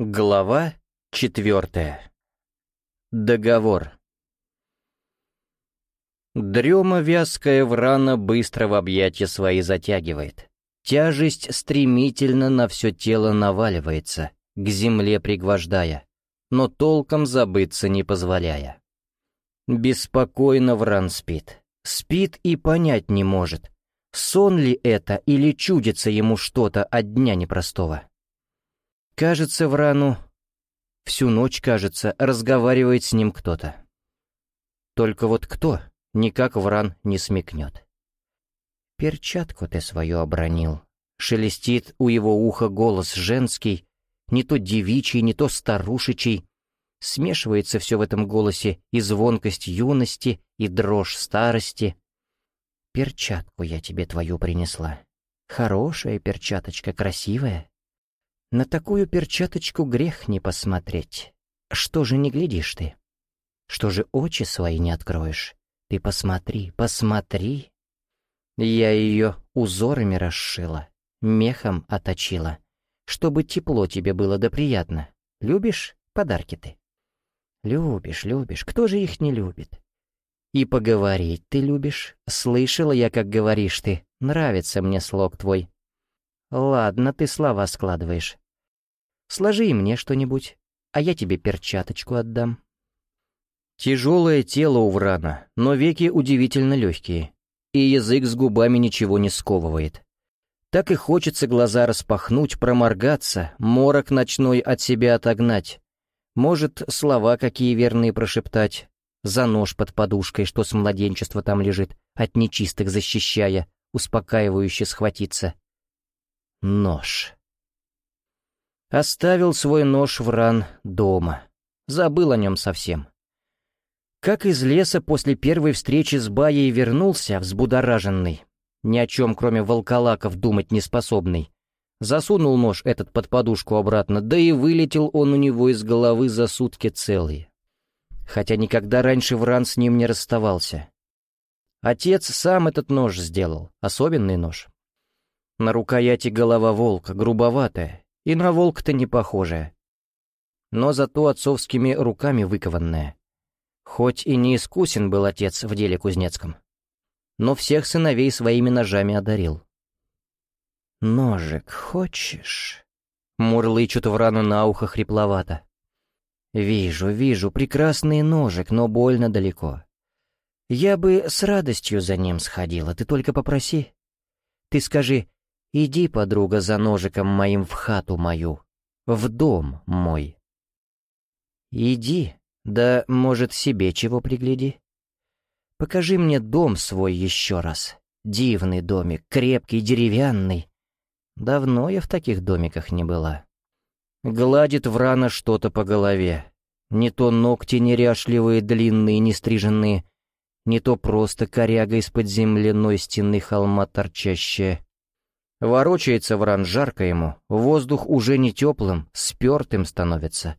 Глава четвертая. Договор. Дрема вязкая врана быстро в объятия свои затягивает. Тяжесть стремительно на все тело наваливается, к земле пригвождая, но толком забыться не позволяя. Беспокойно Вран спит. Спит и понять не может, сон ли это или чудится ему что-то от дня непростого. Кажется, Врану, всю ночь, кажется, разговаривает с ним кто-то. Только вот кто, никак Вран не смекнет. «Перчатку ты свою обронил», — шелестит у его уха голос женский, не то девичий, не то старушечий. Смешивается все в этом голосе и звонкость юности, и дрожь старости. «Перчатку я тебе твою принесла. Хорошая перчаточка, красивая. На такую перчаточку грех не посмотреть. Что же не глядишь ты? Что же очи свои не откроешь? Ты посмотри, посмотри. Я ее узорами расшила, мехом оточила, чтобы тепло тебе было да приятно. Любишь подарки ты? Любишь, любишь, кто же их не любит? И поговорить ты любишь. Слышала я, как говоришь ты. Нравится мне слог твой. Ладно, ты слова складываешь. Сложи мне что-нибудь, а я тебе перчаточку отдам. Тяжелое тело у Врана, но веки удивительно легкие, и язык с губами ничего не сковывает. Так и хочется глаза распахнуть, проморгаться, морок ночной от себя отогнать. Может, слова какие верные прошептать, за нож под подушкой, что с младенчества там лежит, от нечистых защищая, успокаивающе схватиться. Нож. Оставил свой нож в ран дома. Забыл о нем совсем. Как из леса после первой встречи с Баей вернулся, взбудораженный, ни о чем, кроме волколаков, думать неспособный, засунул нож этот под подушку обратно, да и вылетел он у него из головы за сутки целые. Хотя никогда раньше Вран с ним не расставался. Отец сам этот нож сделал, особенный нож. На рукояти голова волка, грубоватая, и на волка-то не похожая. Но зато отцовскими руками выкованная. Хоть и не искусен был отец в деле кузнецком, но всех сыновей своими ножами одарил. «Ножик хочешь?» — мурлычут Врану на ухо хрипловато. «Вижу, вижу, прекрасный ножик, но больно далеко. Я бы с радостью за ним сходила, ты только попроси. Ты скажи, Иди, подруга, за ножиком моим в хату мою, в дом мой. Иди, да, может, себе чего пригляди. Покажи мне дом свой еще раз. Дивный домик, крепкий, деревянный. Давно я в таких домиках не была. Гладит Врана что-то по голове. Не то ногти неряшливые, длинные, нестриженные, не то просто коряга из-под земляной стены холма торчащая. Ворочается Вран жарко ему, воздух уже не теплым, спертым становится.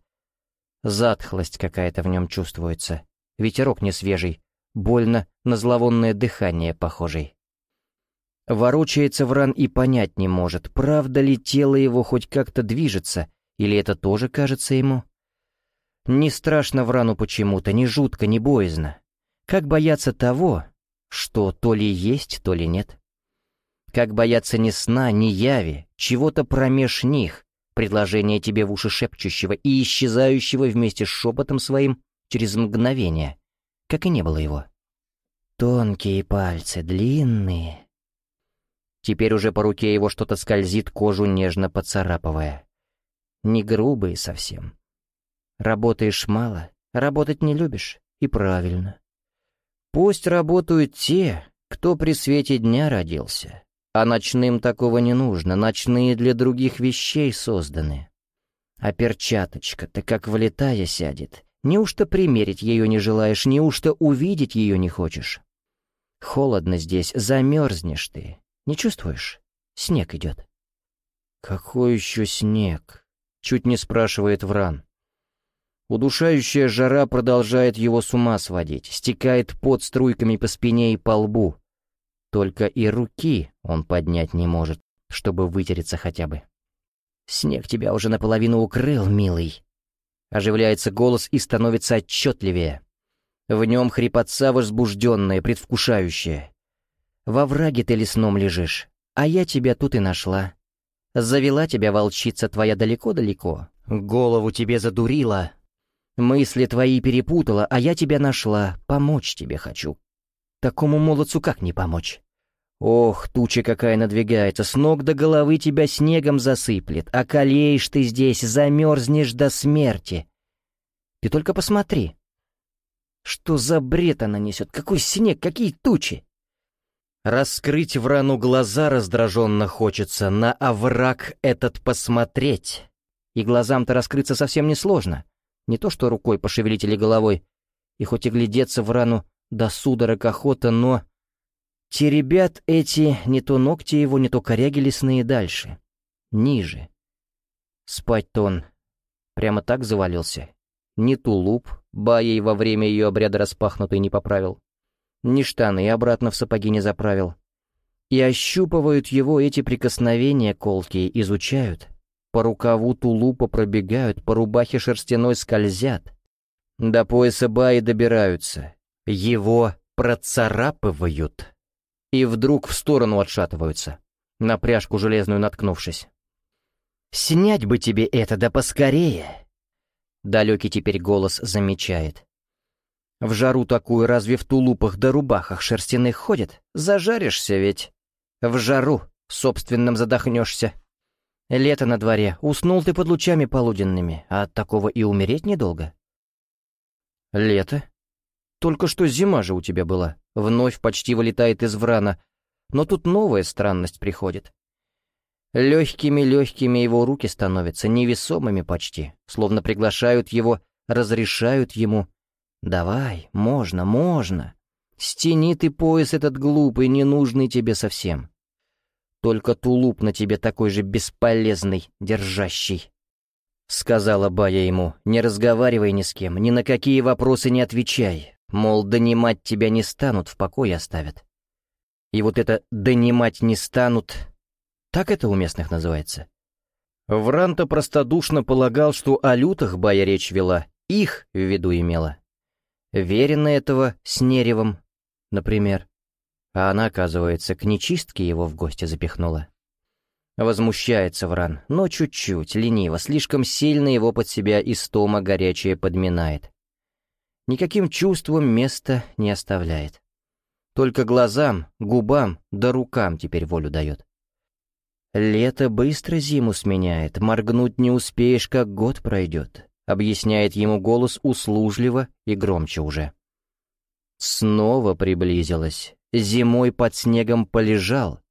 Затхлость какая-то в нем чувствуется, ветерок не свежий, больно на зловонное дыхание похожий. Ворочается Вран и понять не может, правда ли тело его хоть как-то движется, или это тоже кажется ему. Не страшно Врану почему-то, не жутко, не боязно. Как бояться того, что то ли есть, то ли нет. Как бояться ни сна, ни яви, чего-то промеж них, предложение тебе в уши шепчущего и исчезающего вместе с шепотом своим через мгновение, как и не было его. Тонкие пальцы, длинные. Теперь уже по руке его что-то скользит, кожу нежно поцарапывая. Не грубые совсем. Работаешь мало, работать не любишь, и правильно. Пусть работают те, кто при свете дня родился, а ночным такого не нужно, ночные для других вещей созданы. А перчаточка-то как влетая сядет. Неужто примерить ее не желаешь, неужто увидеть ее не хочешь? Холодно здесь, замерзнешь ты. Не чувствуешь? Снег идет. Какой еще снег? Чуть не спрашивает Вран. Удушающая жара продолжает его с ума сводить, стекает под струйками по спине и по лбу. Только и руки он поднять не может, чтобы вытереться хотя бы. Снег тебя уже наполовину укрыл, милый. Оживляется голос и становится отчетливее. В нем хрипотца возбужденная, предвкушающая. Во враге ты лесном лежишь, а я тебя тут и нашла. Завела тебя волчица твоя далеко-далеко, голову тебе задурила, мысли твои перепутала, а я тебя нашла, помочь тебе хочу. Такому молодцу как не помочь? Ох, туча какая надвигается, с ног до головы тебя снегом засыплет, а колеешь ты здесь, замерзнешь до смерти. Ты только посмотри. Что за бред она несет? Какой снег, какие тучи? Раскрыть в рану глаза раздраженно хочется, на овраг этот посмотреть. И глазам-то раскрыться совсем несложно. Не то что рукой пошевелить или головой. И хоть и глядеться в рану до судорог охота, но... Те ребят эти, не то ногти его, не то коряги лесные дальше. Ниже. Спать-то он прямо так завалился. Ни тулуп, баей во время ее обряда распахнутый не поправил. Ни штаны обратно в сапоги не заправил. И ощупывают его эти прикосновения колкие, изучают. По рукаву тулупа пробегают, по рубахе шерстяной скользят. До пояса баи добираются. Его процарапывают и вдруг в сторону отшатываются, на пряжку железную наткнувшись. «Снять бы тебе это, да поскорее!» Далекий теперь голос замечает. «В жару такую разве в тулупах да рубахах шерстяных ходят? Зажаришься ведь. В жару собственным задохнешься. Лето на дворе, уснул ты под лучами полуденными, а от такого и умереть недолго». «Лето? Только что зима же у тебя была вновь почти вылетает из врана, но тут новая странность приходит. Легкими-легкими его руки становятся, невесомыми почти, словно приглашают его, разрешают ему. «Давай, можно, можно. Стяни ты пояс этот глупый, ненужный тебе совсем. Только тулуп на тебе такой же бесполезный, держащий». Сказала Бая ему, не разговаривай ни с кем, ни на какие вопросы не отвечай, Мол, донимать тебя не станут, в покое оставят. И вот это «донимать не станут» — так это у местных называется. Вранта простодушно полагал, что о лютах Бая речь вела, их в виду имела. Верена этого с Неревом, например. А она, оказывается, к нечистке его в гости запихнула. Возмущается Вран, но чуть-чуть, лениво, слишком сильно его под себя истома горячая подминает никаким чувством места не оставляет. Только глазам, губам да рукам теперь волю дает. «Лето быстро зиму сменяет, моргнуть не успеешь, как год пройдет», объясняет ему голос услужливо и громче уже. Снова приблизилась, зимой под снегом полежал,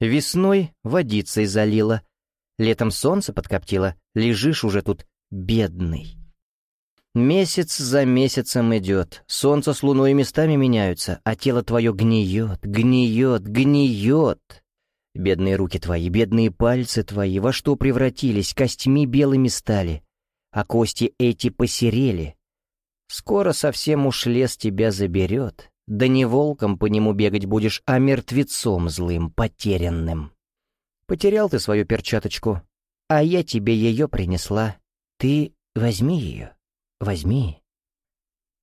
весной водицей залила, летом солнце подкоптило, лежишь уже тут бедный. Месяц за месяцем идет, солнце с луной местами меняются, а тело твое гниет, гниет, гниет. Бедные руки твои, бедные пальцы твои, во что превратились, костьми белыми стали, а кости эти посерели. Скоро совсем уж лес тебя заберет, да не волком по нему бегать будешь, а мертвецом злым, потерянным. Потерял ты свою перчаточку, а я тебе ее принесла. Ты возьми ее. Возьми».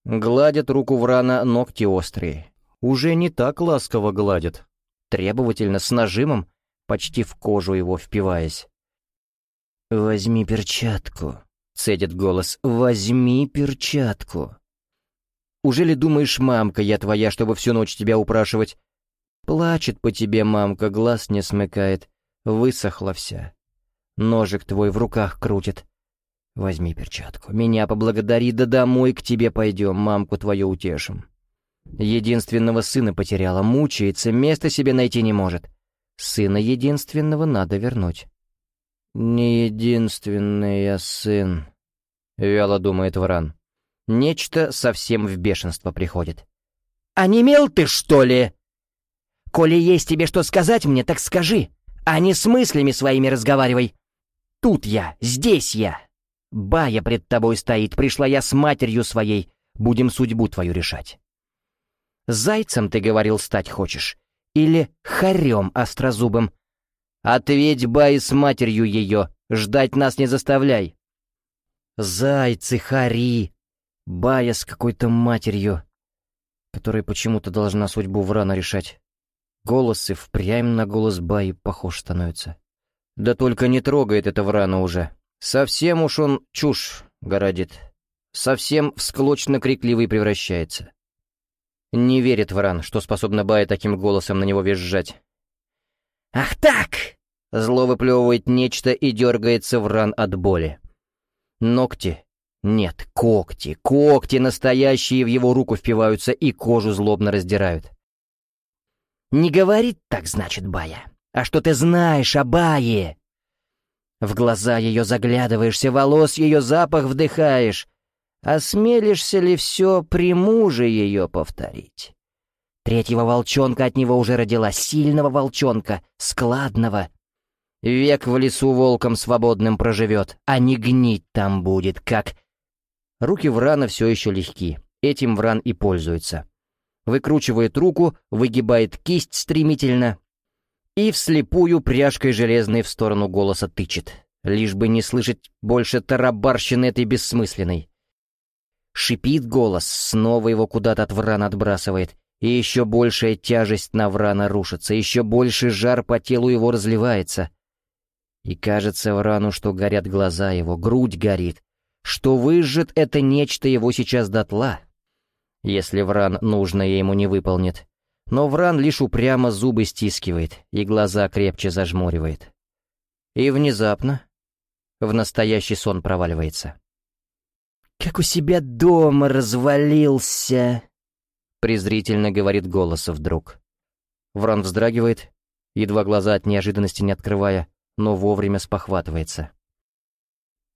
Гладят руку Врана ногти острые. Уже не так ласково гладят. Требовательно, с нажимом, почти в кожу его впиваясь. «Возьми перчатку», — цедит голос. «Возьми перчатку». «Уже ли думаешь, мамка, я твоя, чтобы всю ночь тебя упрашивать?» Плачет по тебе мамка, глаз не смыкает, высохла вся. Ножик твой в руках крутит. Возьми перчатку. Меня поблагодари, да домой к тебе пойдем, мамку твою утешим. Единственного сына потеряла, мучается, места себе найти не может. Сына единственного надо вернуть. «Не единственный я сын», — вяло думает Вран. Нечто совсем в бешенство приходит. «А не мел ты, что ли? Коли есть тебе что сказать мне, так скажи, а не с мыслями своими разговаривай. Тут я, здесь я, Бая пред тобой стоит, пришла я с матерью своей, будем судьбу твою решать. Зайцем, ты говорил, стать хочешь? Или хорем острозубым? Ответь, Бай, с матерью ее, ждать нас не заставляй!» «Зайцы, хари!» Бая с какой-то матерью, которая почему-то должна судьбу Врана решать. Голос и впрямь на голос Баи похож становится. Да только не трогает это Врана уже. Совсем уж он чушь городит. Совсем в склочно-крикливый превращается. Не верит Вран, что способна Бая таким голосом на него визжать. «Ах так!» Зло выплевывает нечто и дергается Вран от боли. Ногти нет, когти, когти настоящие в его руку впиваются и кожу злобно раздирают. «Не говорит так, значит, Бая. А что ты знаешь о Бае?» В глаза ее заглядываешься, волос ее запах вдыхаешь. Осмелишься ли все при муже ее повторить? Третьего волчонка от него уже родила, сильного волчонка, складного. Век в лесу волком свободным проживет, а не гнить там будет, как Руки Врана все еще легки, этим Вран и пользуется. Выкручивает руку, выгибает кисть стремительно и вслепую пряжкой железной в сторону голоса тычет, лишь бы не слышать больше тарабарщины этой бессмысленной. Шипит голос, снова его куда-то от Врана отбрасывает, и еще большая тяжесть на Врана рушится, еще больше жар по телу его разливается. И кажется Врану, что горят глаза его, грудь горит, что выжжет это нечто его сейчас дотла, если Вран нужное ему не выполнит. Но Вран лишь упрямо зубы стискивает и глаза крепче зажмуривает. И внезапно в настоящий сон проваливается. «Как у себя дома развалился!» презрительно говорит голос вдруг. Вран вздрагивает, едва глаза от неожиданности не открывая, но вовремя спохватывается.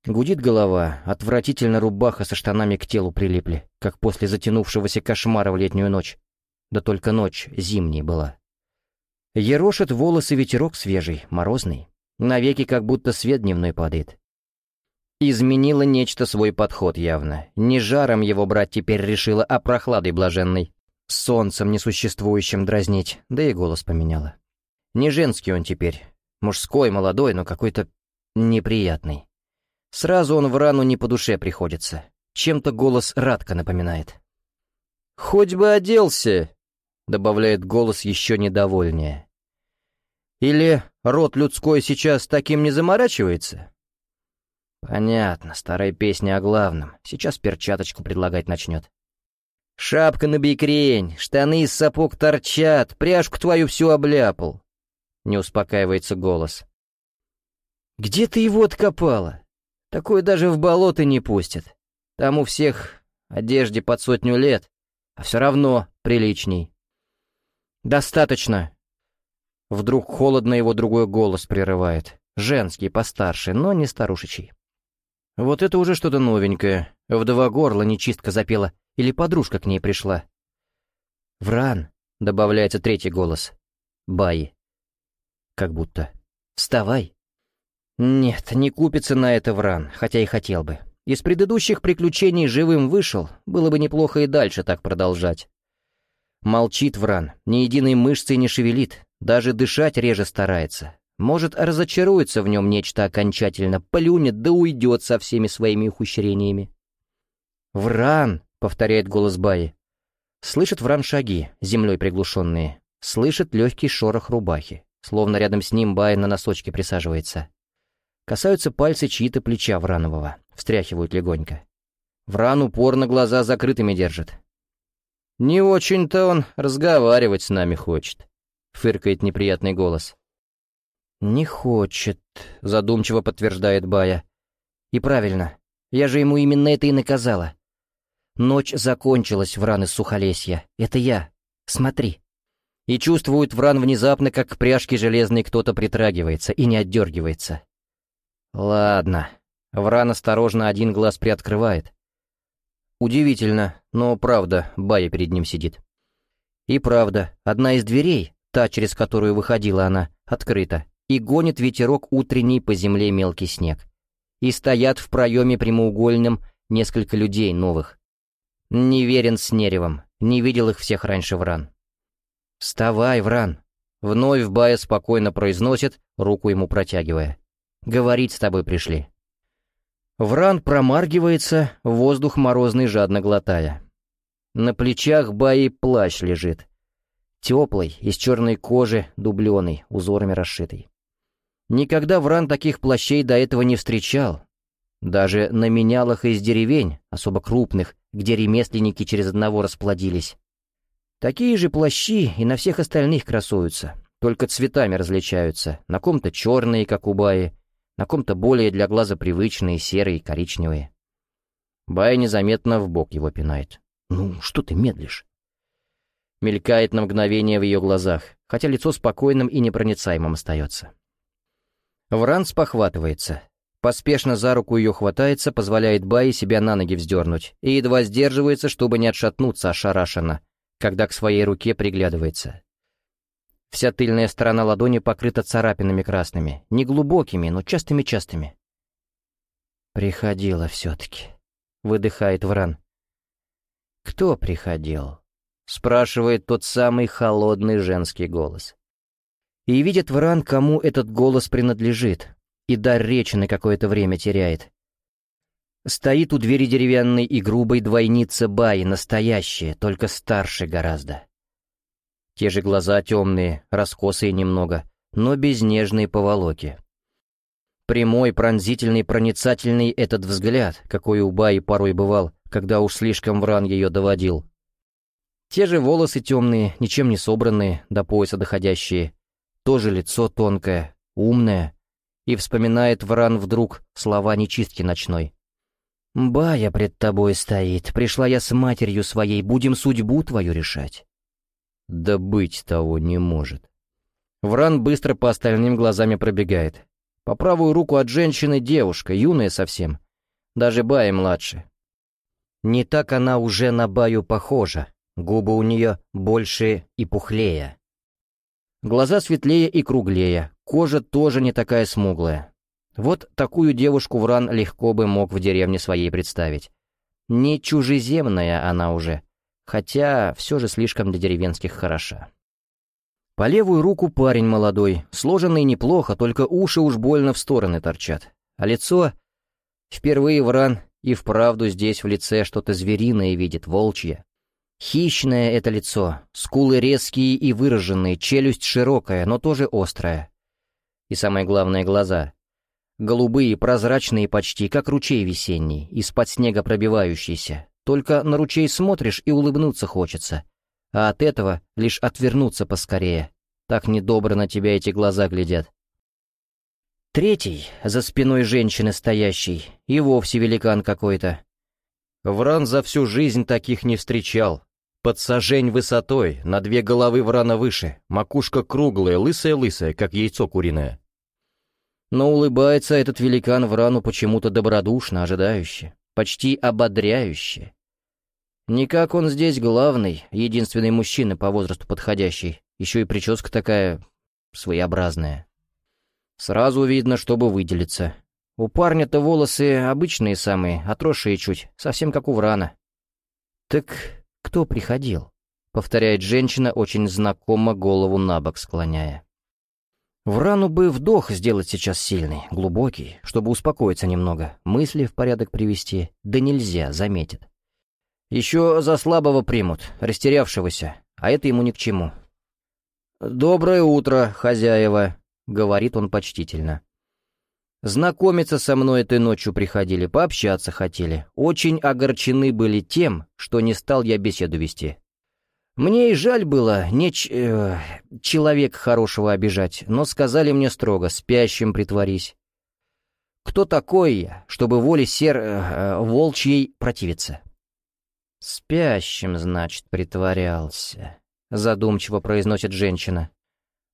Гудит голова, отвратительно рубаха со штанами к телу прилипли, как после затянувшегося кошмара в летнюю ночь. Да только ночь зимней была. Ерошит волосы ветерок свежий, морозный. Навеки как будто свет дневной падает. Изменила нечто свой подход явно. Не жаром его брать теперь решила, а прохладой блаженной. Солнцем несуществующим дразнить, да и голос поменяла. Не женский он теперь. Мужской, молодой, но какой-то неприятный. Сразу он в рану не по душе приходится. Чем-то голос Радка напоминает. «Хоть бы оделся!» — добавляет голос еще недовольнее. «Или род людской сейчас таким не заморачивается?» «Понятно, старая песня о главном. Сейчас перчаточку предлагать начнет». «Шапка на бикрень, штаны из сапог торчат, пряжку твою всю обляпал!» Не успокаивается голос. «Где ты его откопала?» Такую даже в болото не пустят. Там у всех одежде под сотню лет, а все равно приличней. «Достаточно!» Вдруг холодно его другой голос прерывает. Женский, постарше, но не старушечий. Вот это уже что-то новенькое. В два горла нечистка запела, или подружка к ней пришла. «Вран!» — добавляется третий голос. «Баи!» Как будто. «Вставай!» Нет, не купится на это Вран, хотя и хотел бы. Из предыдущих приключений живым вышел, было бы неплохо и дальше так продолжать. Молчит Вран, ни единой мышцей не шевелит, даже дышать реже старается. Может, разочаруется в нем нечто окончательно, плюнет да уйдет со всеми своими ухищрениями. «Вран!» — повторяет голос Баи. Слышит Вран шаги, землей приглушенные. Слышит легкий шорох рубахи, словно рядом с ним Бай на носочке присаживается. Касаются пальцы чьи-то плеча Вранового, встряхивают легонько. Вран упорно глаза закрытыми держит. «Не очень-то он разговаривать с нами хочет», — фыркает неприятный голос. «Не хочет», — задумчиво подтверждает Бая. «И правильно, я же ему именно это и наказала. Ночь закончилась, Вран из Сухолесья. Это я. Смотри». И чувствует Вран внезапно, как к пряжке железной кто-то притрагивается и не отдергивается. Ладно. Вран осторожно один глаз приоткрывает. Удивительно, но правда, Бая перед ним сидит. И правда, одна из дверей, та, через которую выходила она, открыта, и гонит ветерок утренний по земле мелкий снег. И стоят в проеме прямоугольном несколько людей новых. Не верен с Неревом, не видел их всех раньше Вран. «Вставай, Вран!» Вновь Бая спокойно произносит, руку ему протягивая. «Говорить с тобой пришли». Вран промаргивается, воздух морозный жадно глотая. На плечах Баи плащ лежит. Теплый, из черной кожи, дубленый, узорами расшитый. Никогда Вран таких плащей до этого не встречал. Даже на менялах из деревень, особо крупных, где ремесленники через одного расплодились. Такие же плащи и на всех остальных красуются, только цветами различаются. На ком-то черные, как у Баи, на ком-то более для глаза привычные, серые, коричневые. Бая незаметно в бок его пинает. «Ну, что ты медлишь?» Мелькает на мгновение в ее глазах, хотя лицо спокойным и непроницаемым остается. Вран спохватывается. Поспешно за руку ее хватается, позволяет Бае себя на ноги вздернуть, и едва сдерживается, чтобы не отшатнуться ошарашенно, когда к своей руке приглядывается. Вся тыльная сторона ладони покрыта царапинами красными, не глубокими, но частыми-частыми. «Приходила все-таки», — выдыхает Вран. «Кто приходил?» — спрашивает тот самый холодный женский голос. И видит Вран, кому этот голос принадлежит, и дар речи на какое-то время теряет. Стоит у двери деревянной и грубой двойница Баи, настоящая, только старше гораздо. Те же глаза темные, раскосые немного, но без нежной поволоки. Прямой, пронзительный, проницательный этот взгляд, какой у Баи порой бывал, когда уж слишком Вран ее доводил. Те же волосы темные, ничем не собранные, до пояса доходящие. Тоже лицо тонкое, умное. И вспоминает Вран вдруг слова нечистки ночной. «Бая пред тобой стоит, пришла я с матерью своей, будем судьбу твою решать». Да быть того не может. Вран быстро по остальным глазами пробегает. По правую руку от женщины девушка, юная совсем. Даже Бая младше. Не так она уже на Баю похожа. Губы у нее больше и пухлее. Глаза светлее и круглее, кожа тоже не такая смуглая. Вот такую девушку Вран легко бы мог в деревне своей представить. Не чужеземная она уже, хотя все же слишком для деревенских хороша. По левую руку парень молодой, сложенный неплохо, только уши уж больно в стороны торчат. А лицо... Впервые Вран и вправду здесь в лице что-то звериное видит, волчье. Хищное это лицо, скулы резкие и выраженные, челюсть широкая, но тоже острая. И самое главное — глаза. Голубые, прозрачные почти, как ручей весенний, из-под снега пробивающийся. Только на ручей смотришь и улыбнуться хочется. А от этого лишь отвернуться поскорее. Так недобро на тебя эти глаза глядят. Третий, за спиной женщины стоящий, и вовсе великан какой-то. Вран за всю жизнь таких не встречал. Под сажень высотой, на две головы врана выше, макушка круглая, лысая-лысая, как яйцо куриное. Но улыбается этот великан Врану почему-то добродушно, ожидающе, почти ободряюще. Никак он здесь главный, единственный мужчина по возрасту подходящий, еще и прическа такая своеобразная. Сразу видно, чтобы выделиться. У парня-то волосы обычные самые, отросшие чуть, совсем как у Врана. «Так кто приходил?» — повторяет женщина, очень знакомо голову на бок склоняя. Врану бы вдох сделать сейчас сильный, глубокий, чтобы успокоиться немного, мысли в порядок привести, да нельзя, заметит. Еще за слабого примут, растерявшегося, а это ему ни к чему. «Доброе утро, хозяева», — говорит он почтительно. Знакомиться со мной этой ночью приходили, пообщаться хотели. Очень огорчены были тем, что не стал я беседу вести. Мне и жаль было не ч... э, человек хорошего обижать, но сказали мне строго, спящим притворись. Кто такой я, чтобы воле сер... Э, волчьей противиться? Спящим, значит, притворялся, задумчиво произносит женщина.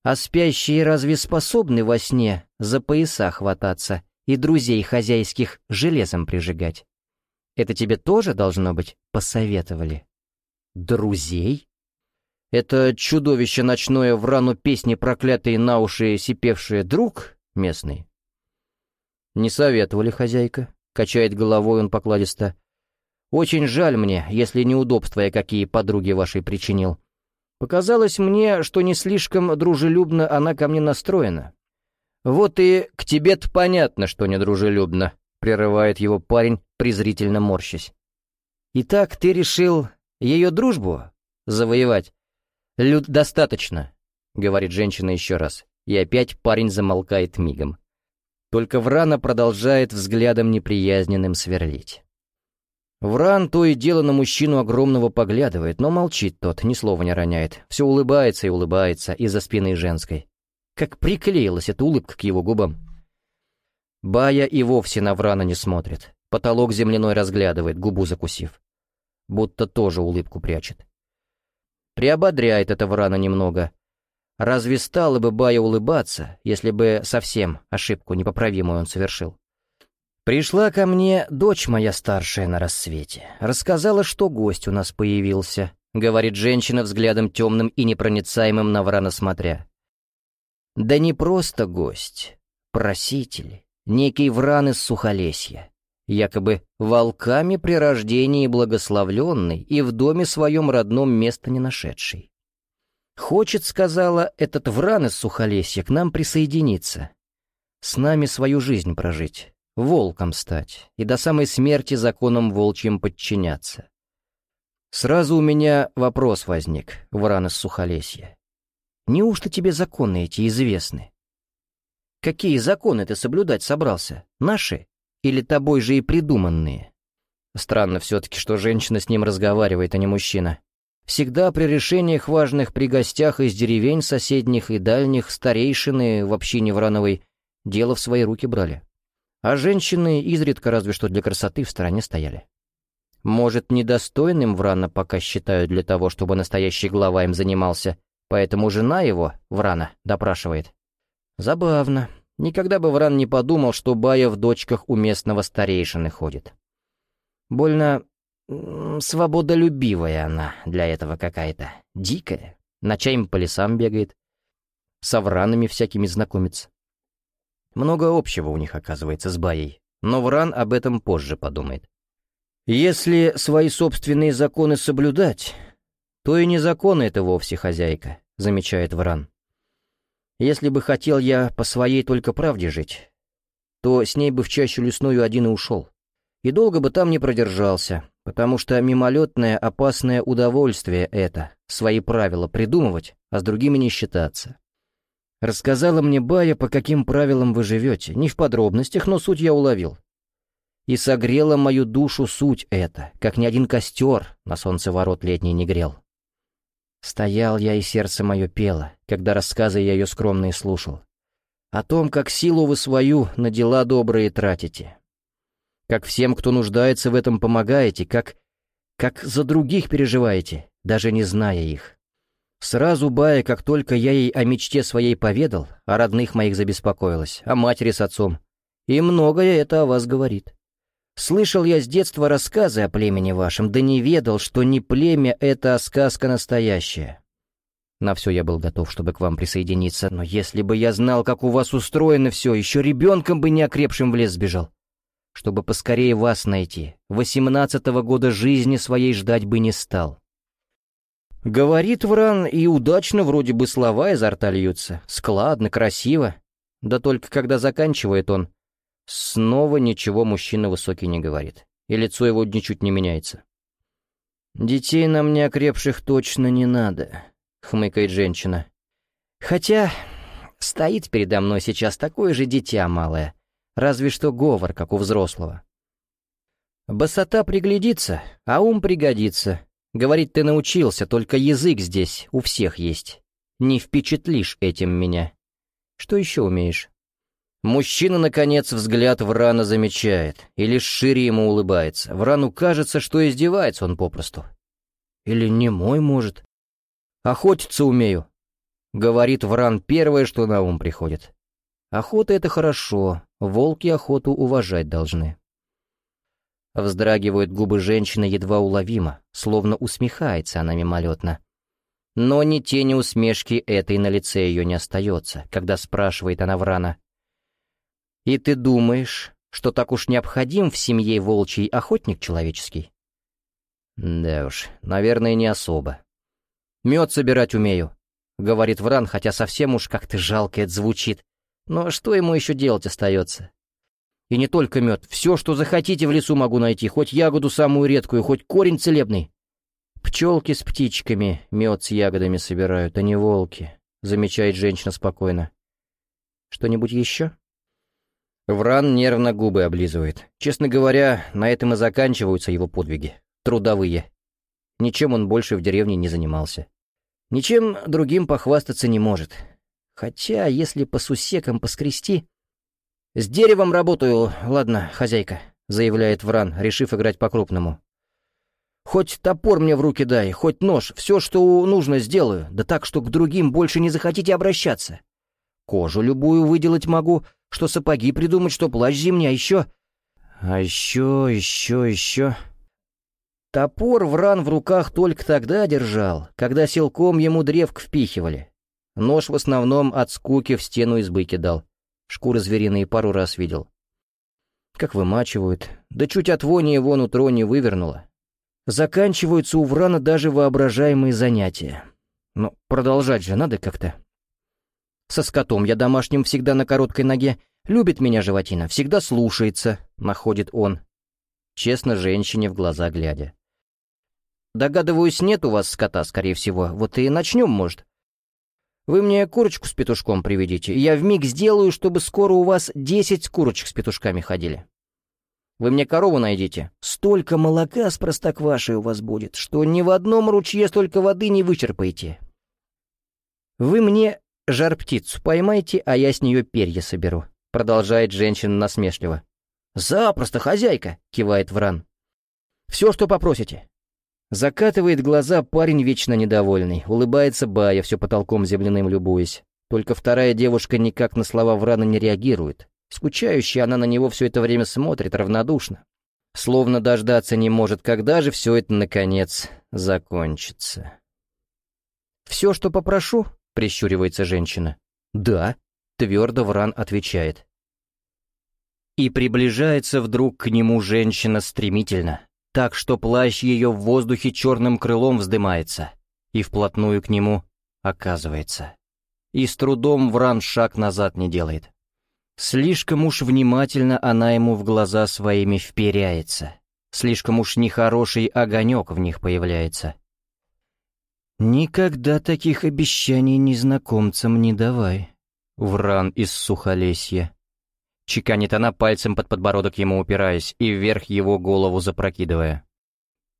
А спящие разве способны во сне за пояса хвататься и друзей хозяйских железом прижигать? Это тебе тоже, должно быть, посоветовали? Друзей? Это чудовище ночное в рану песни проклятые на уши сипевшие друг местный? Не советовали, хозяйка, качает головой он покладисто. Очень жаль мне, если неудобства я какие подруге вашей причинил. Показалось мне, что не слишком дружелюбно она ко мне настроена. «Вот и к тебе-то понятно, что недружелюбно», — прерывает его парень, презрительно морщась. «Итак, ты решил ее дружбу завоевать?» «Люд достаточно», — говорит женщина еще раз, и опять парень замолкает мигом. Только Врана продолжает взглядом неприязненным сверлить. Вран то и дело на мужчину огромного поглядывает, но молчит тот, ни слова не роняет. Все улыбается и улыбается из-за спины женской. Как приклеилась эта улыбка к его губам. Бая и вовсе на Врана не смотрит. Потолок земляной разглядывает, губу закусив. Будто тоже улыбку прячет. Приободряет это Врана немного. Разве стало бы Бая улыбаться, если бы совсем ошибку непоправимую он совершил? Пришла ко мне дочь моя старшая на рассвете. Рассказала, что гость у нас появился, говорит женщина взглядом темным и непроницаемым на Врана смотря. Да не просто гость, проситель, некий Вран из Сухолесья, якобы волками при рождении благословленный и в доме своем родном места не нашедший. Хочет, сказала, этот Вран из Сухолесья к нам присоединиться, с нами свою жизнь прожить волком стать и до самой смерти законам волчьим подчиняться. Сразу у меня вопрос возник, Вран из Сухолесья. Неужто тебе законы эти известны? Какие законы ты соблюдать собрался? Наши? Или тобой же и придуманные? Странно все-таки, что женщина с ним разговаривает, а не мужчина. Всегда при решениях важных при гостях из деревень соседних и дальних старейшины в общине Врановой дело в свои руки брали а женщины изредка разве что для красоты в стороне стояли. Может, недостойным Врана пока считают для того, чтобы настоящий глава им занимался, поэтому жена его, Врана, допрашивает. Забавно. Никогда бы Вран не подумал, что Бая в дочках у местного старейшины ходит. Больно свободолюбивая она для этого какая-то. Дикая. Ночами по лесам бегает. С Вранами всякими знакомится. Много общего у них оказывается с Баей, но Вран об этом позже подумает. Если свои собственные законы соблюдать, то и не законы это вовсе хозяйка, замечает Вран. Если бы хотел я по своей только правде жить, то с ней бы в чащу лесную один и ушел. И долго бы там не продержался, потому что мимолетное опасное удовольствие это, свои правила придумывать, а с другими не считаться. Рассказала мне Бая, по каким правилам вы живете. Не в подробностях, но суть я уловил. И согрела мою душу суть эта, как ни один костер на солнце ворот летний не грел. Стоял я, и сердце мое пело, когда рассказы я ее скромные слушал. О том, как силу вы свою на дела добрые тратите. Как всем, кто нуждается в этом, помогаете, как... как за других переживаете, даже не зная их. Сразу Бая, как только я ей о мечте своей поведал, о родных моих забеспокоилась, о матери с отцом. И многое это о вас говорит. Слышал я с детства рассказы о племени вашем, да не ведал, что не племя это, а сказка настоящая. На все я был готов, чтобы к вам присоединиться, но если бы я знал, как у вас устроено все, еще ребенком бы не окрепшим в лес сбежал. Чтобы поскорее вас найти, восемнадцатого года жизни своей ждать бы не стал. Говорит Вран, и удачно вроде бы слова изо рта льются. Складно, красиво. Да только когда заканчивает он, снова ничего мужчина высокий не говорит. И лицо его ничуть не меняется. «Детей нам не окрепших точно не надо», — хмыкает женщина. «Хотя стоит передо мной сейчас такое же дитя малое, разве что говор, как у взрослого. Босота приглядится, а ум пригодится, Говорит, ты научился, только язык здесь у всех есть. Не впечатлишь этим меня. Что еще умеешь?» Мужчина, наконец, взгляд Врана замечает, и лишь шире ему улыбается. Врану кажется, что издевается он попросту. Или не мой, может. «Охотиться умею», — говорит Вран первое, что на ум приходит. «Охота — это хорошо, волки охоту уважать должны». Вздрагивают губы женщины едва уловимо, словно усмехается она мимолетно. Но ни тени усмешки этой на лице ее не остается, когда спрашивает она Врана. «И ты думаешь, что так уж необходим в семье волчий охотник человеческий?» «Да уж, наверное, не особо. Мед собирать умею», — говорит Вран, хотя совсем уж как-то жалко это звучит. Но что ему еще делать остается? И не только мед, все, что захотите в лесу могу найти, хоть ягоду самую редкую, хоть корень целебный. Пчелки с птичками мед с ягодами собирают, а не волки, замечает женщина спокойно. Что-нибудь еще? Вран нервно губы облизывает. Честно говоря, на этом и заканчиваются его подвиги. Трудовые. Ничем он больше в деревне не занимался. Ничем другим похвастаться не может. Хотя, если по сусекам поскрести... «С деревом работаю, ладно, хозяйка», — заявляет Вран, решив играть по-крупному. «Хоть топор мне в руки дай, хоть нож, все, что нужно, сделаю, да так, что к другим больше не захотите обращаться. Кожу любую выделать могу, что сапоги придумать, что плащ зимний, а еще... А еще, еще, еще... Топор Вран в руках только тогда держал, когда силком ему древк впихивали. Нож в основном от скуки в стену избы кидал. Шкуры звериные пару раз видел. Как вымачивают, да чуть от вони его нутро не вывернуло. Заканчиваются у Врана даже воображаемые занятия. Но продолжать же надо как-то. Со скотом я домашним всегда на короткой ноге. Любит меня животина, всегда слушается, находит он. Честно женщине в глаза глядя. Догадываюсь, нет у вас скота, скорее всего. Вот и начнем, может. Вы мне курочку с петушком приведите, я вмиг сделаю, чтобы скоро у вас десять курочек с петушками ходили. Вы мне корову найдите. Столько молока с простоквашей у вас будет, что ни в одном ручье столько воды не вычерпаете. Вы мне «Жар-птицу поймайте, а я с нее перья соберу», — продолжает женщина насмешливо. «Запросто, хозяйка!» — кивает Вран. «Все, что попросите». Закатывает глаза парень вечно недовольный, улыбается Бая, все потолком земляным любуясь. Только вторая девушка никак на слова Врана не реагирует. Скучающая она на него все это время смотрит равнодушно. Словно дождаться не может, когда же все это, наконец, закончится. «Все, что попрошу, — прищуривается женщина. «Да», — твердо Вран отвечает. И приближается вдруг к нему женщина стремительно, так что плащ ее в воздухе черным крылом вздымается, и вплотную к нему оказывается. И с трудом Вран шаг назад не делает. Слишком уж внимательно она ему в глаза своими вперяется, слишком уж нехороший огонек в них появляется. «Никогда таких обещаний незнакомцам не давай», — вран из сухолесья. Чеканит она пальцем под подбородок ему упираясь и вверх его голову запрокидывая.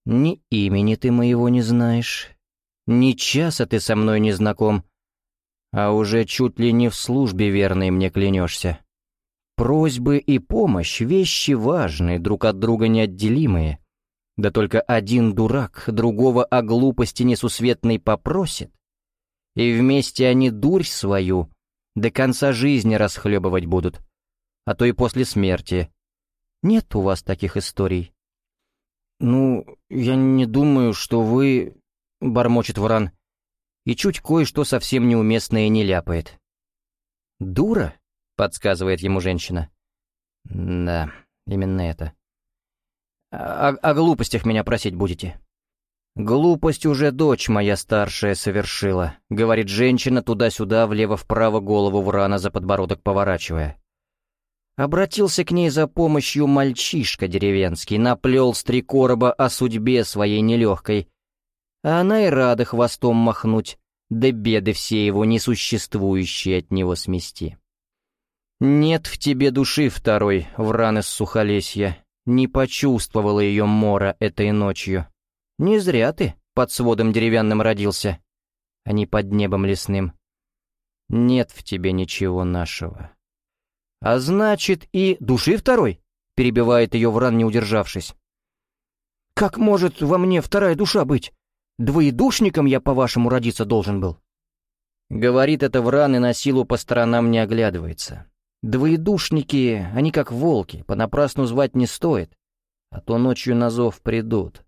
«Ни имени ты моего не знаешь, ни часа ты со мной не знаком, а уже чуть ли не в службе верной мне клянешься. Просьбы и помощь — вещи важные, друг от друга неотделимые. Да только один дурак другого о глупости несусветной попросит, и вместе они дурь свою до конца жизни расхлебывать будут, а то и после смерти. Нет у вас таких историй? «Ну, я не думаю, что вы...» — бормочет Вран, и чуть кое-что совсем неуместное не ляпает. «Дура?» — подсказывает ему женщина. «Да, именно это». О, о глупостях меня просить будете?» «Глупость уже дочь моя старшая совершила», — говорит женщина туда-сюда, влево-вправо голову Врана за подбородок поворачивая. Обратился к ней за помощью мальчишка деревенский, наплел с три короба о судьбе своей нелегкой. А она и рада хвостом махнуть, да беды все его несуществующие от него смести. «Нет в тебе души второй, Вран из Сухолесья, не почувствовала ее Мора этой ночью. Не зря ты под сводом деревянным родился, а не под небом лесным. Нет в тебе ничего нашего. А значит и души второй, перебивает ее Вран, не удержавшись. Как может во мне вторая душа быть? Двоедушником я, по-вашему, родиться должен был. Говорит это Вран и на силу по сторонам не оглядывается. Двоедушники, они как волки, понапрасну звать не стоит, а то ночью на зов придут.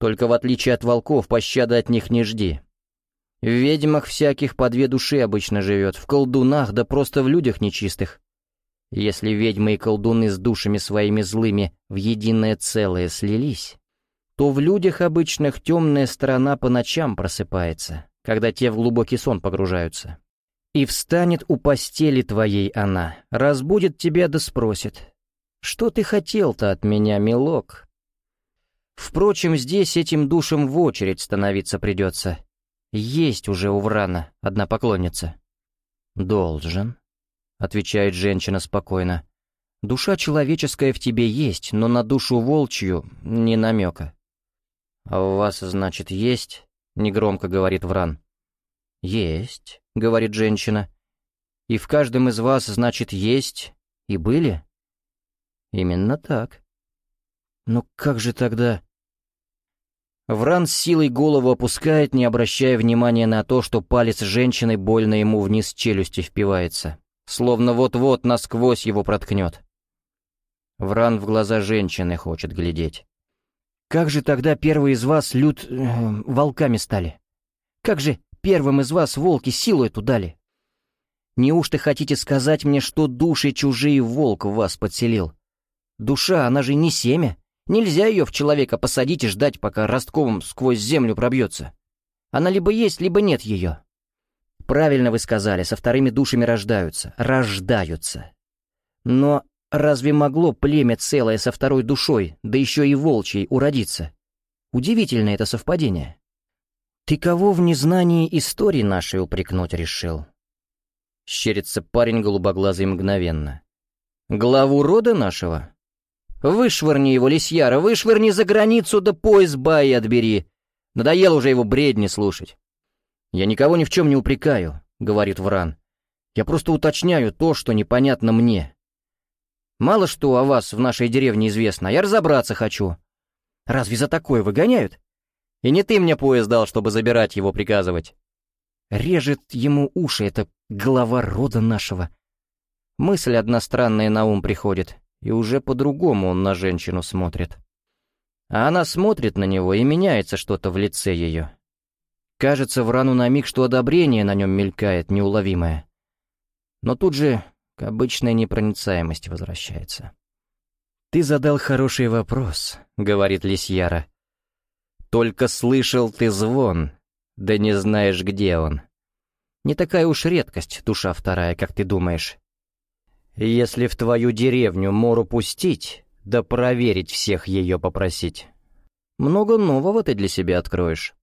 Только в отличие от волков, пощады от них не жди. В ведьмах всяких по две души обычно живет, в колдунах, да просто в людях нечистых. Если ведьмы и колдуны с душами своими злыми в единое целое слились, то в людях обычных темная сторона по ночам просыпается, когда те в глубокий сон погружаются. И встанет у постели твоей она, разбудит тебя да спросит, «Что ты хотел-то от меня, милок?» Впрочем, здесь этим душам в очередь становиться придется. Есть уже у Врана одна поклонница. «Должен», — отвечает женщина спокойно. «Душа человеческая в тебе есть, но на душу волчью ни намека». «А у вас, значит, есть?» — негромко говорит Вран. «Есть», — говорит женщина. «И в каждом из вас, значит, есть и были?» «Именно так». «Ну как же тогда...» Вран с силой голову опускает, не обращая внимания на то, что палец женщины больно ему вниз челюсти впивается, словно вот-вот насквозь его проткнет. Вран в глаза женщины хочет глядеть. «Как же тогда первые из вас люд... Э, волками стали? Как же первым из вас волки силу эту дали? Неужто хотите сказать мне, что души чужие волк в вас подселил? Душа, она же не семя, Нельзя ее в человека посадить и ждать, пока ростковым сквозь землю пробьется. Она либо есть, либо нет ее. Правильно вы сказали, со вторыми душами рождаются. Рождаются. Но разве могло племя целое со второй душой, да еще и волчьей, уродиться? Удивительно это совпадение. Ты кого в незнании истории нашей упрекнуть решил? Щерится парень голубоглазый мгновенно. Главу рода нашего? Вышвырни его, лисьяра, вышвырни за границу, да пояс баи отбери. Надоело уже его бредни слушать. Я никого ни в чем не упрекаю, — говорит Вран. Я просто уточняю то, что непонятно мне. Мало что о вас в нашей деревне известно, а я разобраться хочу. Разве за такое выгоняют? И не ты мне пояс дал, чтобы забирать его приказывать. Режет ему уши эта глава рода нашего. Мысль одна странная на ум приходит и уже по-другому он на женщину смотрит. А она смотрит на него, и меняется что-то в лице ее. Кажется в рану на миг, что одобрение на нем мелькает, неуловимое. Но тут же к обычной непроницаемости возвращается. «Ты задал хороший вопрос», — говорит Лисьяра. «Только слышал ты звон, да не знаешь, где он. Не такая уж редкость, душа вторая, как ты думаешь. Если в твою деревню Мору пустить, да проверить всех ее попросить, много нового ты для себя откроешь.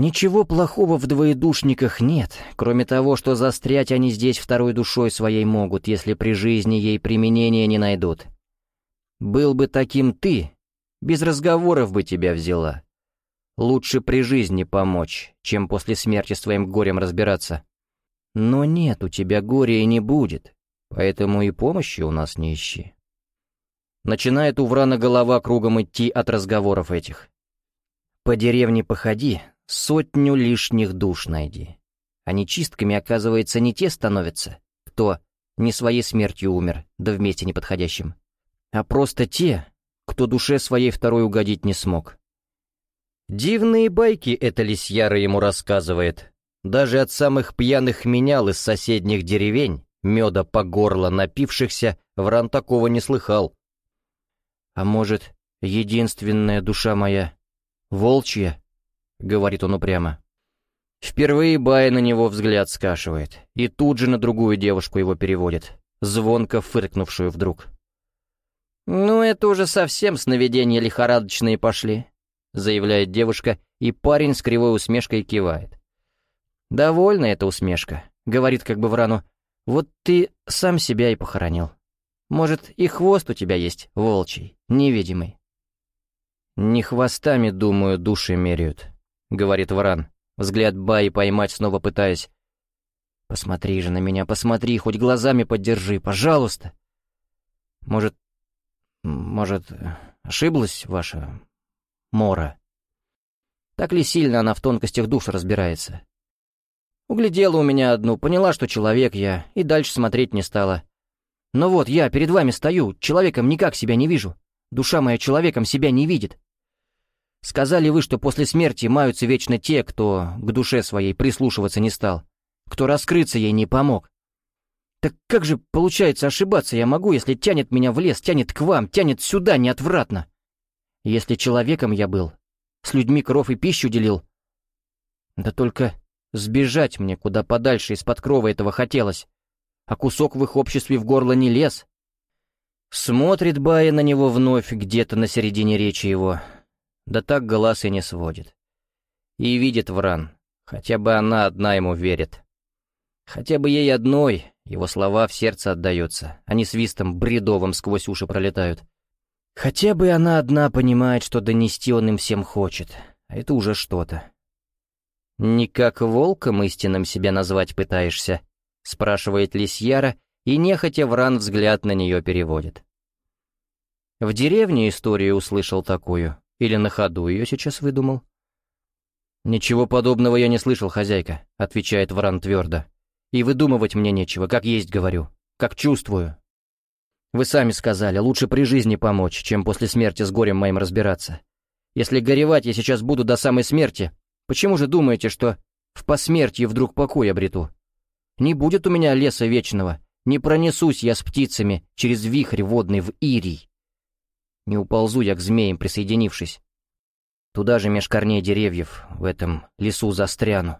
Ничего плохого в двоедушниках нет, кроме того, что застрять они здесь второй душой своей могут, если при жизни ей применения не найдут. Был бы таким ты, без разговоров бы тебя взяла. Лучше при жизни помочь, чем после смерти с твоим горем разбираться. Но нет, у тебя горя и не будет, Поэтому и помощи у нас не ищи. Начинает у Врана голова кругом идти от разговоров этих. По деревне походи, сотню лишних душ найди. А нечистками, оказывается, не те становятся, кто не своей смертью умер, да вместе неподходящим, а просто те, кто душе своей второй угодить не смог. Дивные байки это лисьяра ему рассказывает. Даже от самых пьяных менял из соседних деревень Меда по горло напившихся Вран такого не слыхал. «А может, единственная душа моя — волчья?» — говорит он упрямо. Впервые Бая на него взгляд скашивает, и тут же на другую девушку его переводит, звонко фыркнувшую вдруг. «Ну, это уже совсем сновидения лихорадочные пошли», — заявляет девушка, и парень с кривой усмешкой кивает. «Довольна эта усмешка», — говорит как бы Врану, вот ты сам себя и похоронил. Может, и хвост у тебя есть, волчий, невидимый. «Не хвостами, думаю, души меряют», — говорит Варан, взгляд Баи поймать снова пытаясь. «Посмотри же на меня, посмотри, хоть глазами поддержи, пожалуйста». «Может, может, ошиблась ваша Мора?» Так ли сильно она в тонкостях душ разбирается? Углядела у меня одну, поняла, что человек я, и дальше смотреть не стала. Но вот я перед вами стою, человеком никак себя не вижу. Душа моя человеком себя не видит. Сказали вы, что после смерти маются вечно те, кто к душе своей прислушиваться не стал, кто раскрыться ей не помог. Так как же, получается, ошибаться я могу, если тянет меня в лес, тянет к вам, тянет сюда неотвратно? Если человеком я был, с людьми кров и пищу делил, да только сбежать мне куда подальше из-под крова этого хотелось, а кусок в их обществе в горло не лез. Смотрит Бая на него вновь где-то на середине речи его, да так глаз и не сводит. И видит Вран, хотя бы она одна ему верит. Хотя бы ей одной его слова в сердце отдаются, а не свистом бредовым сквозь уши пролетают. Хотя бы она одна понимает, что донести он им всем хочет, а это уже что-то. «Не как волком истинным себя назвать пытаешься?» — спрашивает Лисьяра, и нехотя Вран взгляд на нее переводит. В деревне историю услышал такую, или на ходу ее сейчас выдумал? «Ничего подобного я не слышал, хозяйка», — отвечает Вран твердо. «И выдумывать мне нечего, как есть говорю, как чувствую. Вы сами сказали, лучше при жизни помочь, чем после смерти с горем моим разбираться. Если горевать я сейчас буду до самой смерти, почему же думаете, что в посмертии вдруг покой обрету? Не будет у меня леса вечного, не пронесусь я с птицами через вихрь водный в Ирий. Не уползу я к змеям, присоединившись. Туда же меж корней деревьев, в этом лесу застряну.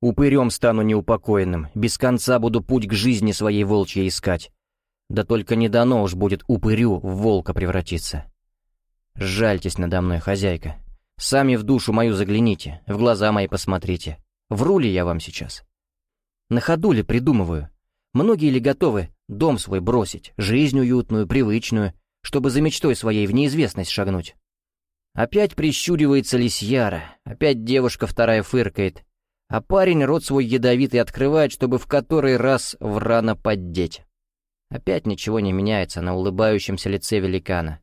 Упырем стану неупокоенным, без конца буду путь к жизни своей волчьей искать. Да только не дано уж будет упырю в волка превратиться. Жальтесь надо мной, хозяйка. Сами в душу мою загляните, в глаза мои посмотрите. Вру ли я вам сейчас? На ходу ли придумываю? Многие ли готовы дом свой бросить, жизнь уютную, привычную, чтобы за мечтой своей в неизвестность шагнуть. Опять прищуривается лисьяра, опять девушка вторая фыркает, а парень рот свой ядовитый открывает, чтобы в который раз в рано поддеть. Опять ничего не меняется на улыбающемся лице великана.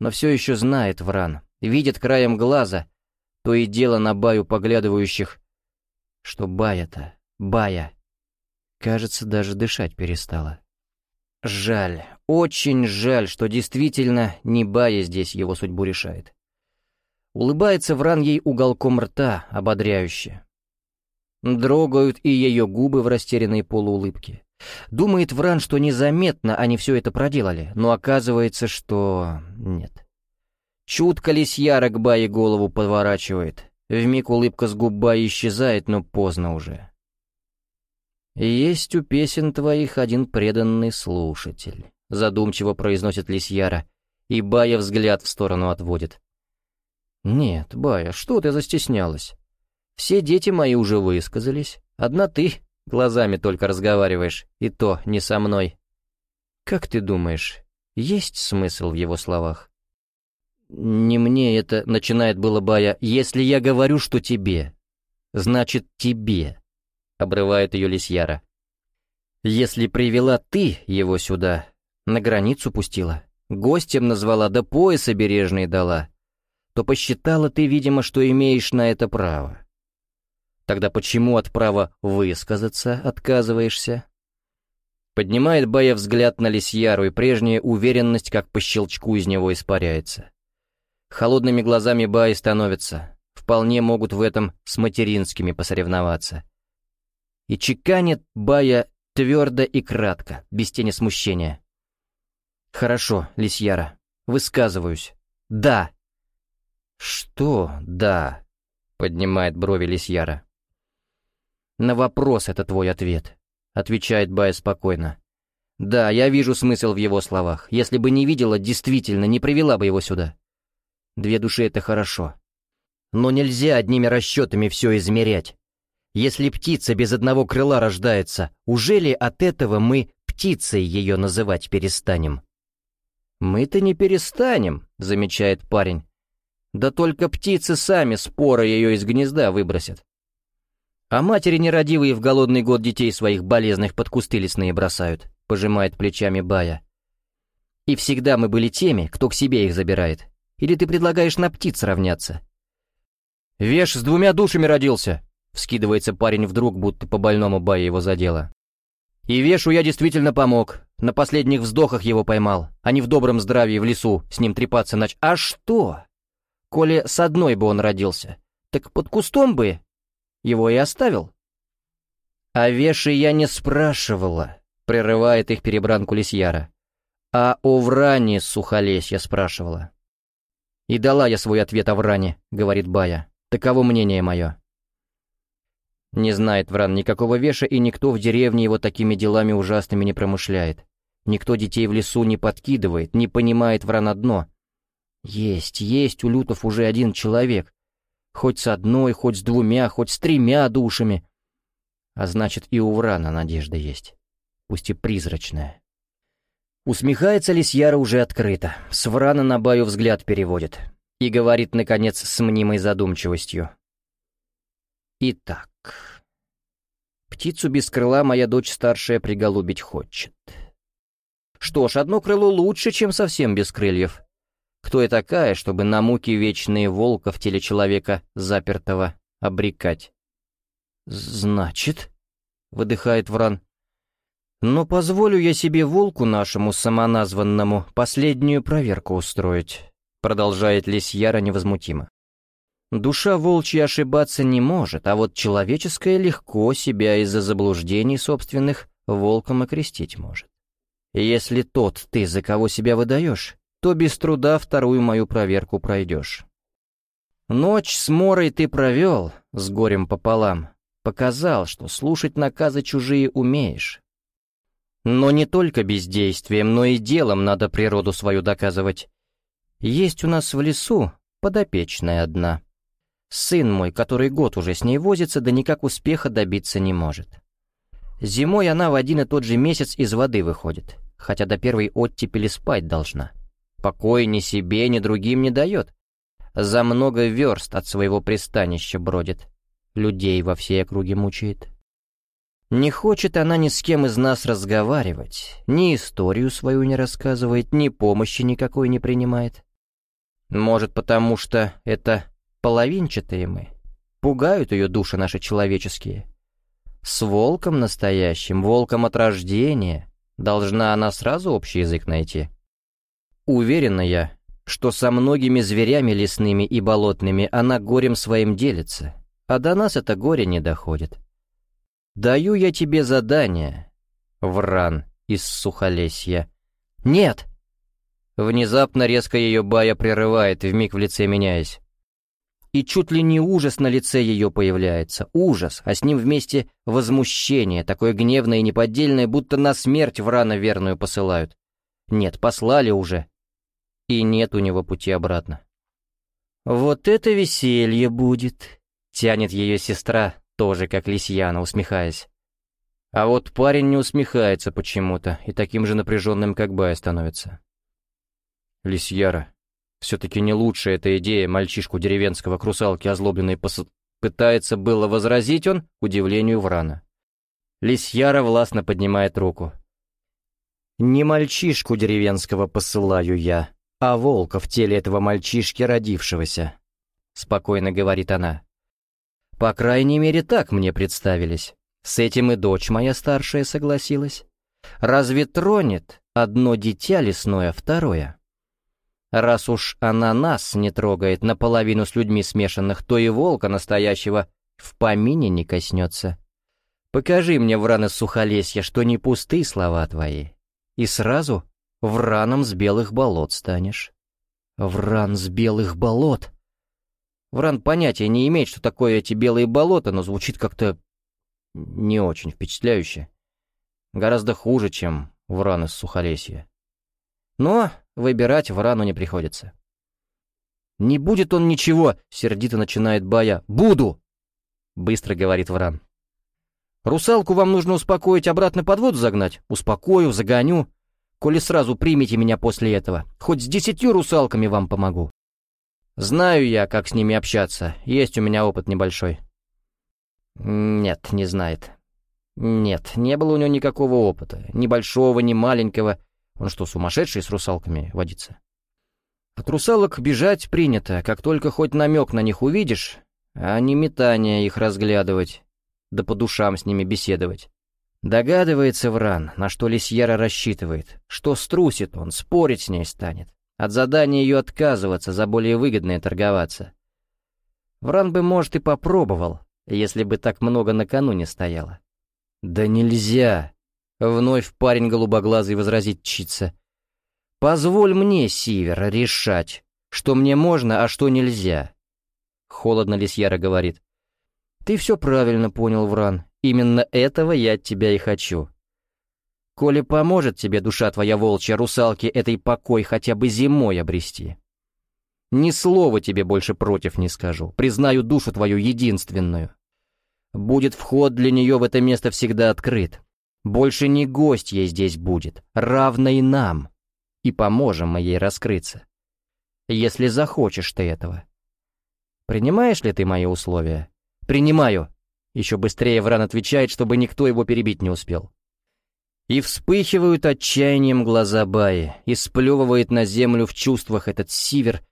Но все еще знает Вран, видит краем глаза, то и дело на Баю поглядывающих, что Бая-то, Бая, кажется, даже дышать перестала. Жаль, очень жаль, что действительно не Бая здесь его судьбу решает. Улыбается Вран ей уголком рта, ободряюще. Дрогают и ее губы в растерянной полуулыбке. Думает Вран, что незаметно они все это проделали, но оказывается, что... нет. Чутко лисьяра к Бае голову подворачивает. Вмиг улыбка с губа исчезает, но поздно уже. «Есть у песен твоих один преданный слушатель», — задумчиво произносит Лисьяра, и Бая взгляд в сторону отводит. «Нет, Бая, что ты застеснялась? Все дети мои уже высказались, одна ты глазами только разговариваешь, и то не со мной. Как ты думаешь, есть смысл в его словах?» «Не мне это начинает было Бая, если я говорю, что тебе, значит тебе». — обрывает ее Лисьяра. «Если привела ты его сюда, на границу пустила, гостем назвала, да пояс обережный дала, то посчитала ты, видимо, что имеешь на это право. Тогда почему от права высказаться отказываешься?» Поднимает Бая взгляд на Лисьяру, и прежняя уверенность, как по щелчку из него испаряется. Холодными глазами Баи становятся, вполне могут в этом с материнскими посоревноваться — и чеканит Бая твердо и кратко, без тени смущения. «Хорошо, Лисьяра, высказываюсь. Да». «Что «да»?» — поднимает брови Лисьяра. «На вопрос это твой ответ», — отвечает Бая спокойно. «Да, я вижу смысл в его словах. Если бы не видела, действительно, не привела бы его сюда. Две души — это хорошо. Но нельзя одними расчетами все измерять. Если птица без одного крыла рождается, уже ли от этого мы птицей ее называть перестанем? «Мы-то не перестанем», — замечает парень. «Да только птицы сами споры ее из гнезда выбросят. А матери нерадивые в голодный год детей своих болезных под кусты лесные бросают», — пожимает плечами Бая. «И всегда мы были теми, кто к себе их забирает. Или ты предлагаешь на птиц равняться?» «Веш с двумя душами родился», Вскидывается парень вдруг, будто по больному бая его задело. И Вешу я действительно помог. На последних вздохах его поймал, а не в добром здравии в лесу с ним трепаться нач... А что? Коли с одной бы он родился, так под кустом бы его и оставил. А Веши я не спрашивала, прерывает их перебранку Лисьяра. А о Вране Сухолесья спрашивала. «И дала я свой ответ Авране», — говорит Бая. «Таково мнение мое». Не знает Вран никакого веша, и никто в деревне его такими делами ужасными не промышляет. Никто детей в лесу не подкидывает, не понимает Вран одно. Есть, есть у лютов уже один человек. Хоть с одной, хоть с двумя, хоть с тремя душами. А значит, и у Врана надежда есть. Пусть и призрачная. Усмехается Лисьяра уже открыто, с Врана на Баю взгляд переводит и говорит, наконец, с мнимой задумчивостью. «Итак, птицу без крыла моя дочь старшая приголубить хочет. Что ж, одно крыло лучше, чем совсем без крыльев. Кто я такая, чтобы на муки вечные волка в теле человека запертого обрекать?» «Значит?» — выдыхает Вран. Но позволю я себе волку нашему самоназванному последнюю проверку устроить, продолжает Лисьяра невозмутимо. Душа волчья ошибаться не может, а вот человеческая легко себя из-за заблуждений собственных волком окрестить может. Если тот ты, за кого себя выдаешь, то без труда вторую мою проверку пройдешь. Ночь с Морой ты провел, с горем пополам, показал, что слушать наказы чужие умеешь. Но не только бездействием, но и делом надо природу свою доказывать. Есть у нас в лесу подопечная одна. Сын мой, который год уже с ней возится, да никак успеха добиться не может. Зимой она в один и тот же месяц из воды выходит, хотя до первой оттепели спать должна. Покоя ни себе, ни другим не дает. За много верст от своего пристанища бродит. Людей во всей округе мучает. Не хочет она ни с кем из нас разговаривать, ни историю свою не рассказывает, ни помощи никакой не принимает. Может, потому что это половинчатые мы, пугают ее души наши человеческие. С волком настоящим, волком от рождения, должна она сразу общий язык найти. Уверена я, что со многими зверями лесными и болотными она горем своим делится, а до нас это горе не доходит. «Даю я тебе задание, Вран из Сухолесья». «Нет!» Внезапно резко ее Бая прерывает, вмиг в лице меняясь. И чуть ли не ужас на лице ее появляется. Ужас, а с ним вместе возмущение, такое гневное и неподдельное, будто на смерть Врана верную посылают. Нет, послали уже. И нет у него пути обратно. «Вот это веселье будет!» — тянет ее сестра, тоже как Лисьяна, усмехаясь. А вот парень не усмехается почему-то и таким же напряженным, как Бая, становится. Лисьяра, все-таки не лучшая эта идея мальчишку деревенского к русалке озлобленной пос... Пытается было возразить он, к удивлению Врана. Лисьяра властно поднимает руку. «Не мальчишку деревенского посылаю я, а волка в теле этого мальчишки, родившегося», — спокойно говорит она. По крайней мере, так мне представились. С этим и дочь моя старшая согласилась. Разве тронет одно дитя лесное второе? Раз уж она нас не трогает наполовину с людьми смешанных, то и волка настоящего в помине не коснется. Покажи мне, Вран из Сухолесья, что не пустые слова твои, и сразу Враном с белых болот станешь. Вран с белых болот! Вран понятия не имеет, что такое эти белые болота, но звучит как-то не очень впечатляюще. Гораздо хуже, чем Вран из Сухолесья. Но выбирать Врану не приходится. «Не будет он ничего!» — сердито начинает Бая. «Буду!» — быстро говорит Вран. «Русалку вам нужно успокоить, обратно под воду загнать? Успокою, загоню. Коли сразу примите меня после этого, хоть с десятью русалками вам помогу». Знаю я, как с ними общаться, есть у меня опыт небольшой. Нет, не знает. Нет, не было у него никакого опыта, ни большого, ни маленького. Он что, сумасшедший с русалками водится? От русалок бежать принято, как только хоть намек на них увидишь, а не метание их разглядывать, да по душам с ними беседовать. Догадывается Вран, на что Лисьера рассчитывает, что струсит он, спорить с ней станет. От задания ее отказываться, за более выгодное торговаться. Вран бы, может, и попробовал, если бы так много на кону не стояло. «Да нельзя!» — вновь парень голубоглазый возразить чится. «Позволь мне, Сивер, решать, что мне можно, а что нельзя. Холодно Лисьяра говорит. Ты все правильно понял, Вран. Именно этого я от тебя и хочу. Коли поможет тебе душа твоя волчья русалки этой покой хотя бы зимой обрести. Ни слова тебе больше против не скажу, признаю душу твою единственную. Будет вход для нее в это место всегда открыт. Больше не гость ей здесь будет, равно и нам, и поможем мы ей раскрыться. Если захочешь ты этого. Принимаешь ли ты мои условия? Принимаю. Еще быстрее Вран отвечает, чтобы никто его перебить не успел. И вспыхивают отчаянием глаза Баи, и сплевывает на землю в чувствах этот сивер,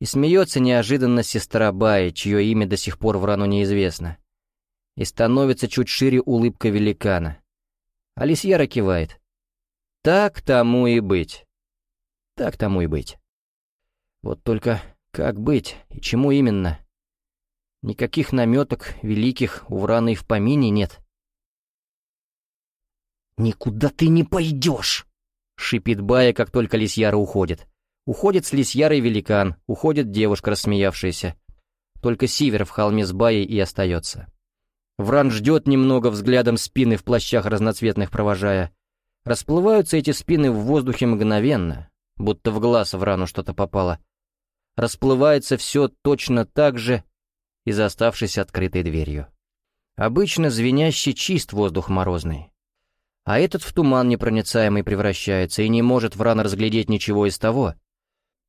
и смеется неожиданно сестра Баи, чье имя до сих пор Врану неизвестно. И становится чуть шире улыбка великана. Алисьяра кивает. Так тому и быть. Так тому и быть. Вот только как быть и чему именно? Никаких наметок великих у Врана и в помине нет. «Никуда ты не пойдешь!» — шипит Бая, как только Лисьяра уходит. Уходит с Лисьярой великан, уходит девушка, рассмеявшаяся. Только Сивер в холме с Баей и остается. Вран ждет немного взглядом спины в плащах разноцветных провожая. Расплываются эти спины в воздухе мгновенно, будто в глаз Врану что-то попало. Расплывается все точно так же и за оставшейся открытой дверью. Обычно звенящий чист воздух морозный, а этот в туман непроницаемый превращается и не может Вран разглядеть ничего из того,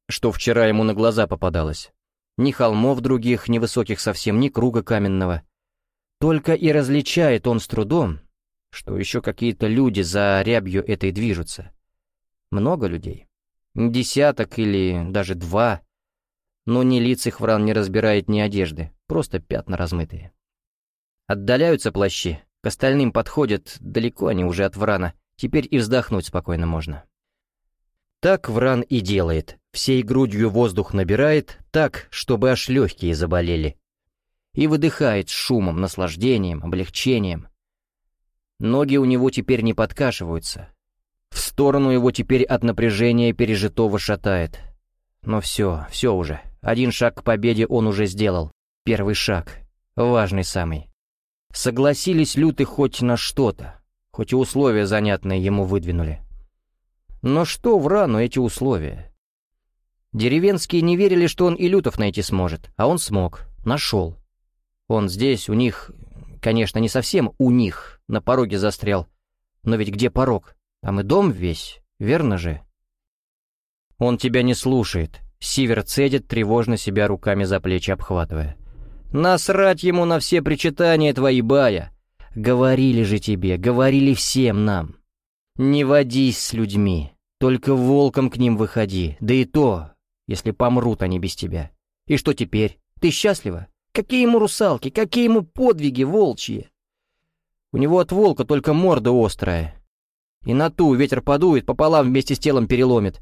что вчера ему на глаза попадалось. Ни холмов других, ни высоких совсем, ни круга каменного. Только и различает он с трудом, что еще какие-то люди за рябью этой движутся. Много людей. Десяток или даже два. Но ни лиц их Вран не разбирает ни одежды, просто пятна размытые. Отдаляются плащи, к остальным подходят, далеко они уже от Врана, теперь и вздохнуть спокойно можно. Так Вран и делает, всей грудью воздух набирает, так, чтобы аж легкие заболели. И выдыхает с шумом, наслаждением, облегчением. Ноги у него теперь не подкашиваются. В сторону его теперь от напряжения пережитого шатает. Но все, все уже. Один шаг к победе он уже сделал. Первый шаг. Важный самый. Согласились люты хоть на что-то, хоть и условия занятные ему выдвинули. Но что в рану эти условия? Деревенские не верили, что он и лютов найти сможет, а он смог, нашел. Он здесь, у них, конечно, не совсем у них, на пороге застрял. Но ведь где порог? Там и дом весь, верно же? Он тебя не слушает. Сивер цедит, тревожно себя руками за плечи обхватывая. Насрать ему на все причитания твои, Бая. Говорили же тебе, говорили всем нам. Не водись с людьми, только волком к ним выходи, да и то, если помрут они без тебя. И что теперь? Ты счастлива? Какие ему русалки, какие ему подвиги волчьи? У него от волка только морда острая. И на ту ветер подует, пополам вместе с телом переломит.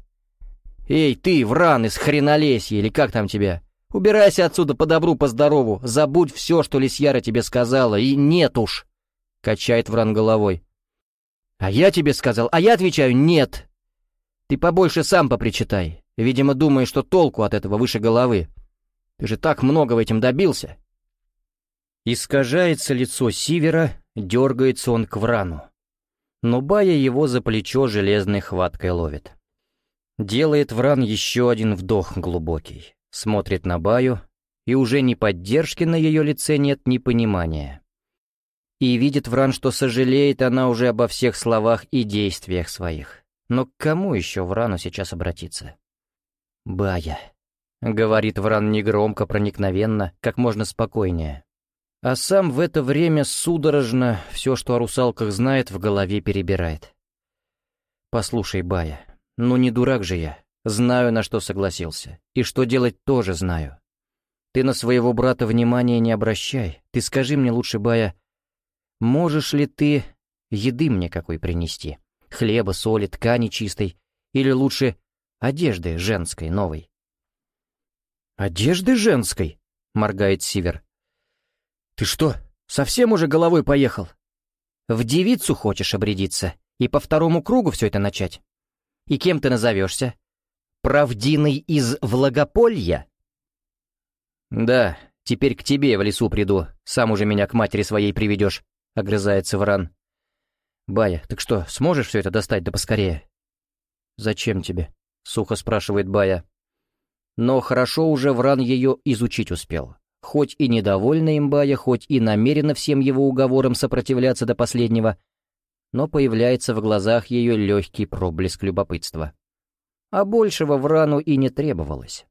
Эй, ты, вран из хренолесья, или как там тебя? Убирайся отсюда по добру, по здорову, забудь все, что Лисьяра тебе сказала, и нет уж!» Качает Вран головой. «А я тебе сказал, а я отвечаю нет!» «Ты побольше сам попричитай. Видимо, думаешь, что толку от этого выше головы. Ты же так много в этом добился!» Искажается лицо Сивера, дергается он к Врану. Но Бая его за плечо железной хваткой ловит. Делает Вран еще один вдох глубокий смотрит на Баю, и уже ни поддержки на ее лице нет, ни понимания. И видит Вран, что сожалеет она уже обо всех словах и действиях своих. Но к кому еще Врану сейчас обратиться? «Бая», — говорит Вран негромко, проникновенно, как можно спокойнее. А сам в это время судорожно все, что о русалках знает, в голове перебирает. «Послушай, Бая, ну не дурак же я. Знаю, на что согласился. И что делать тоже знаю. Ты на своего брата внимания не обращай. Ты скажи мне лучше, Бая, можешь ли ты еды мне какой принести? Хлеба, соли, ткани чистой? Или лучше одежды женской, новой? «Одежды женской?» — моргает Сивер. «Ты что, совсем уже головой поехал? В девицу хочешь обрядиться и по второму кругу все это начать? И кем ты назовешься? правдиный из Влагополья?» «Да, теперь к тебе в лесу приду, сам уже меня к матери своей приведешь», — огрызается Вран. «Бая, так что, сможешь все это достать да поскорее?» «Зачем тебе?» — сухо спрашивает Бая. Но хорошо уже Вран ее изучить успел. Хоть и недовольна им Бая, хоть и намерена всем его уговорам сопротивляться до последнего, но появляется в глазах ее легкий проблеск любопытства. А большего Врану и не требовалось.